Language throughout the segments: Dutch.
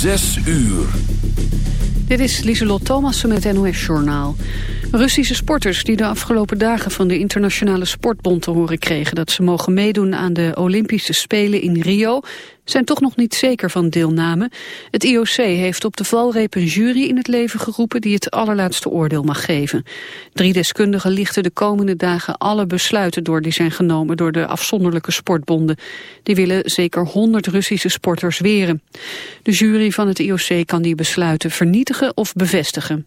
Zes uur. Dit is Lieselot Thomassen met NOS-journaal. Russische sporters die de afgelopen dagen van de Internationale Sportbond te horen kregen... dat ze mogen meedoen aan de Olympische Spelen in Rio... zijn toch nog niet zeker van deelname. Het IOC heeft op de valreep een jury in het leven geroepen... die het allerlaatste oordeel mag geven. Drie deskundigen lichten de komende dagen alle besluiten door... die zijn genomen door de afzonderlijke sportbonden. Die willen zeker 100 Russische sporters weren. De jury van het IOC kan die besluiten vernietigen of bevestigen.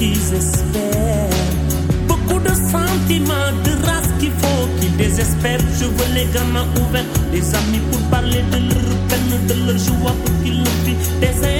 qu'ils espèrent. Beaucoup de sentiments, de race qu'il faut qu'ils désespèrent. Je veux les gamins ouverts, les amis pour parler de leur peine, de leur joie pour qu'ils le airs.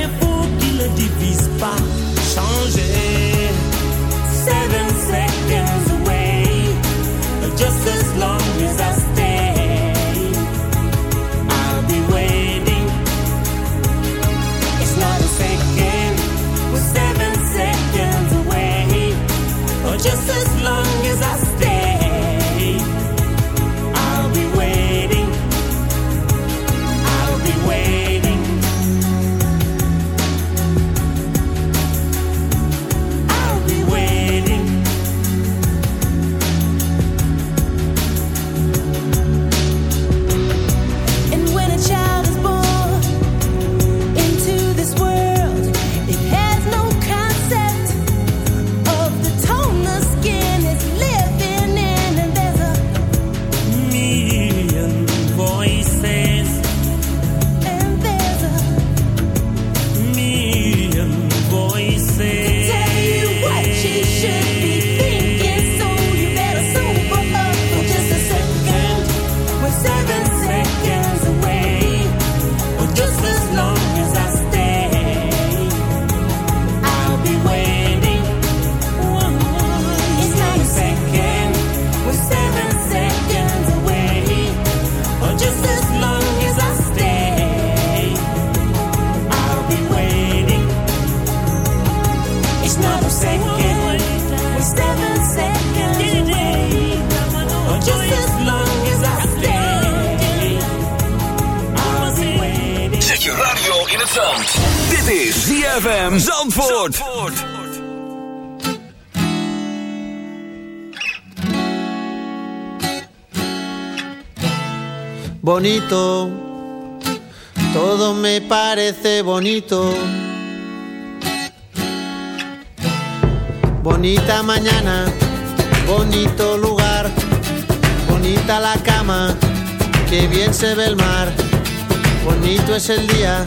ZFM Zandvoort. Zandvoort. Bonito, todo me parece bonito. Bonita mañana, bonito lugar, bonita la cama, que bien se ve el mar. Bonito es el día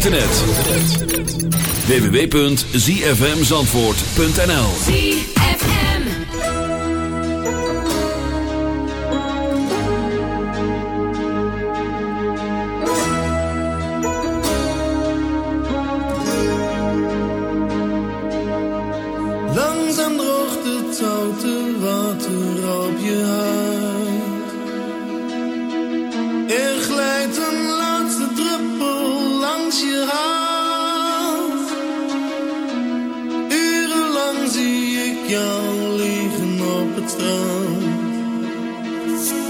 internet. www.zfmzandvoort.nl ZFM Langzaam droogt het zoute water op je huid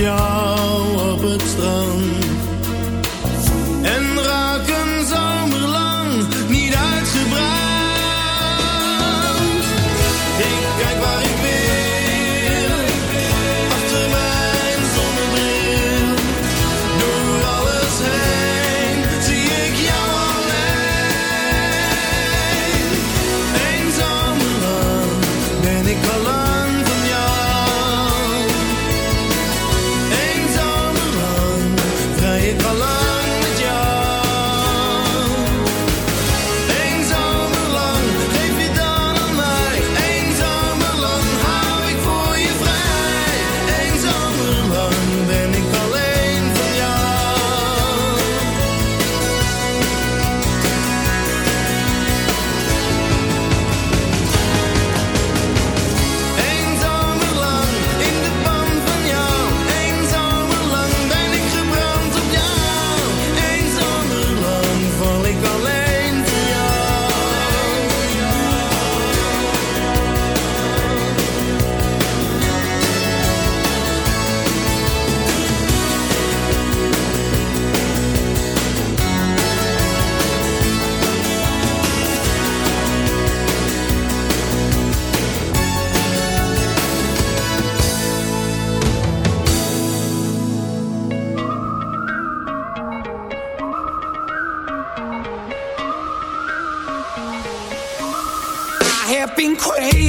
Yeah.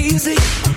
easy.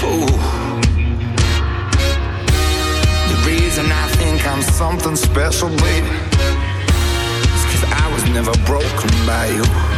The reason I think I'm something special, baby, is cause I was never broken by you.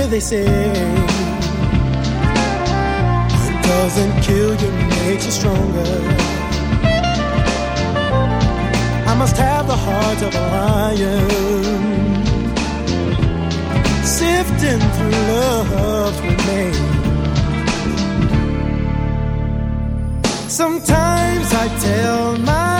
Hear they say what doesn't kill you makes you stronger. I must have the heart of a lion. Sifting through love's remains. Sometimes I tell myself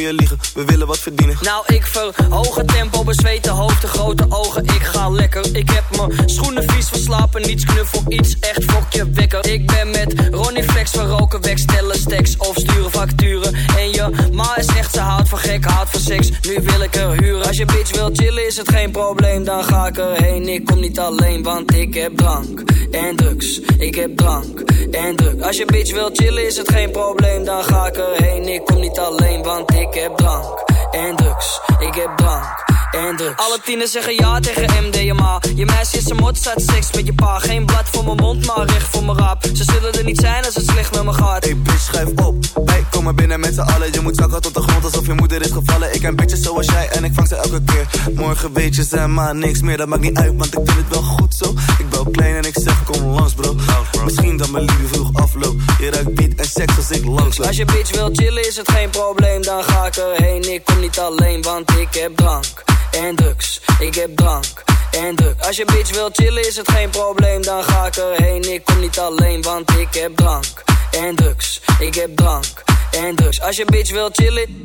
je we willen wat verdienen. Nou, ik verhoog het tempo, hoofd, de grote ogen. Ik ga lekker. Ik heb mijn schoenen vies verslapen, niets knuffel, iets echt fokje wekker. Ik ben met Ronnie Flex van roken, wegstellen stacks of sturen facturen. En je ma is echt, ze houdt van gek, houdt van seks. Nu wil ik er bitch wil chillen is het geen probleem, dan ga ik erheen. Ik kom niet alleen, want ik heb drank en drugs. Ik heb drank en drugs. Als je bitch wil chillen is het geen probleem, dan ga ik erheen. Ik kom niet alleen, want ik heb drank en drugs. Ik heb drank en drugs. Alle tieners zeggen ja tegen MDMA. Je meisje is een mot, staat seks met je pa. Geen blad voor mijn mond, maar recht voor mijn raap. Ze zullen er niet zijn als het slecht met me gaat. Hey bitch, schuif op. Wij komen binnen met z'n allen. Je moet zakken tot de grond alsof je moeder ken bitches zoals jij en ik vang ze elke keer. Morgen weet je ze maar niks meer. Dat maakt niet uit, want ik vind het wel goed zo. Ik ben klein en ik zeg kom langs bro. Misschien dat mijn liefde vroeg afloopt. Je ruikt beat en seks als ik langs loop. Als je bitch wil chillen is het geen probleem, dan ga ik erheen. Ik kom niet alleen, want ik heb drank en drugs. Ik heb drank en drugs. Als je bitch wil chillen is het geen probleem, dan ga ik erheen. Ik kom niet alleen, want ik heb drank en drugs. Ik heb drank en drugs. Als je bitch wil chillen,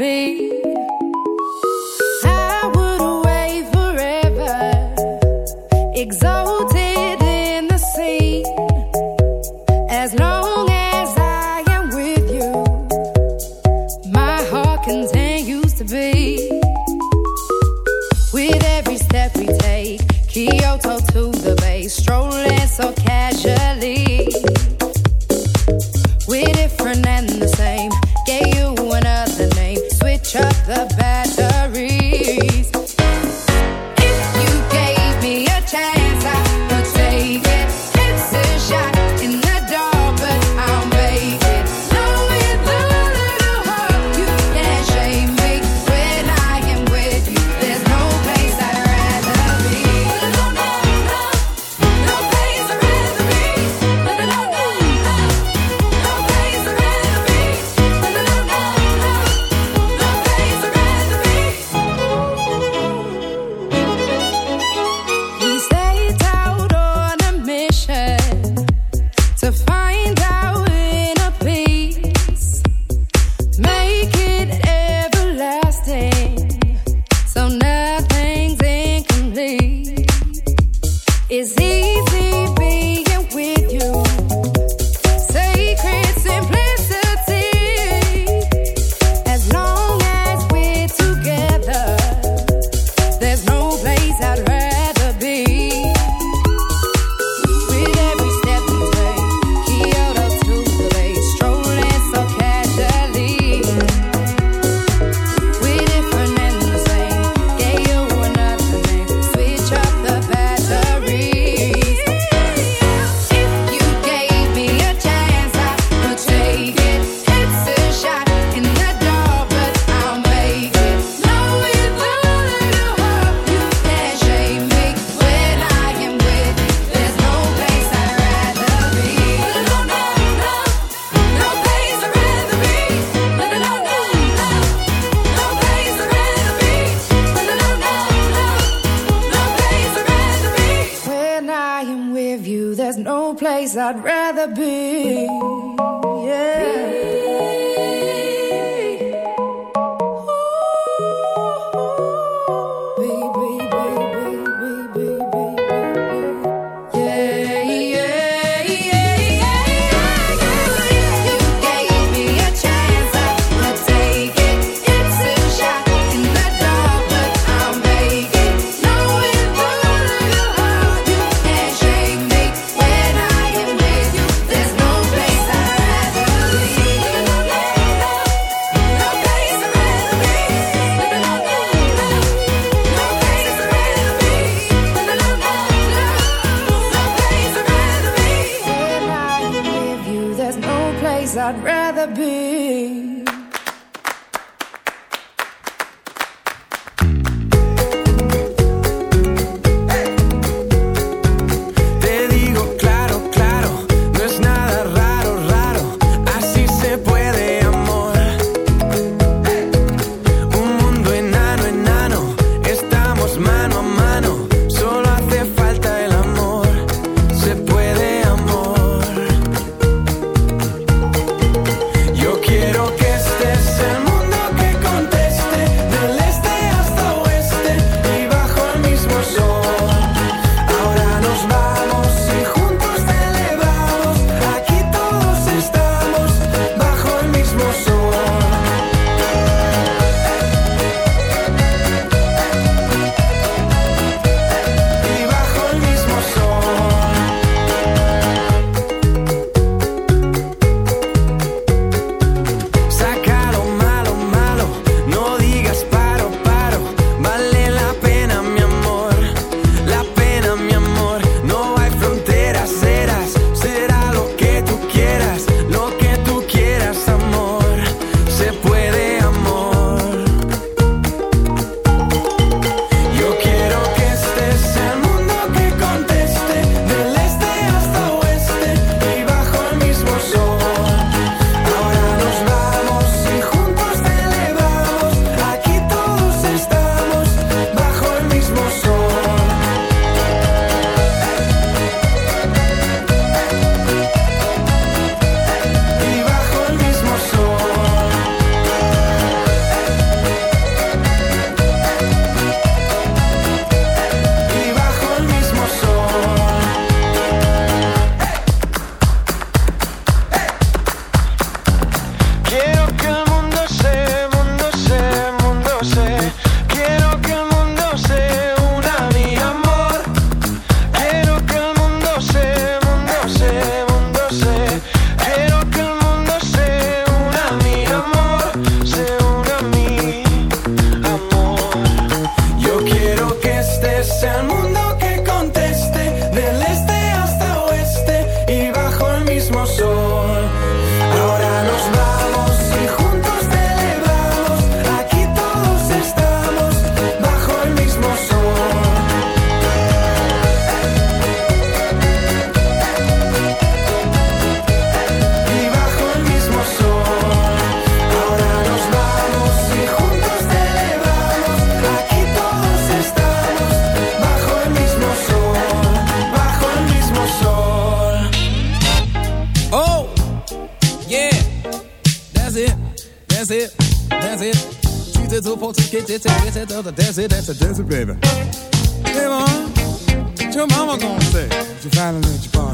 Be.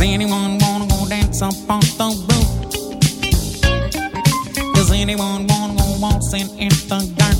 Does anyone wanna go dance up on the roof? Does anyone wanna go waltzing in the dark?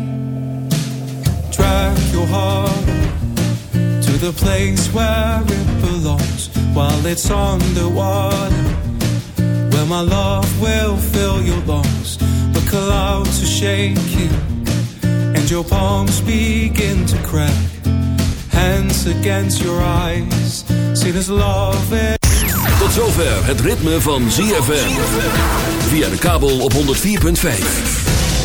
to the place where it belongs while it's water Where my love will fill your lungs, the clouds are shaking, and your palms begin to crack. Hands against your eyes, see this love is. Tot zover het ritme van ZFM. Via de kabel op 104.5.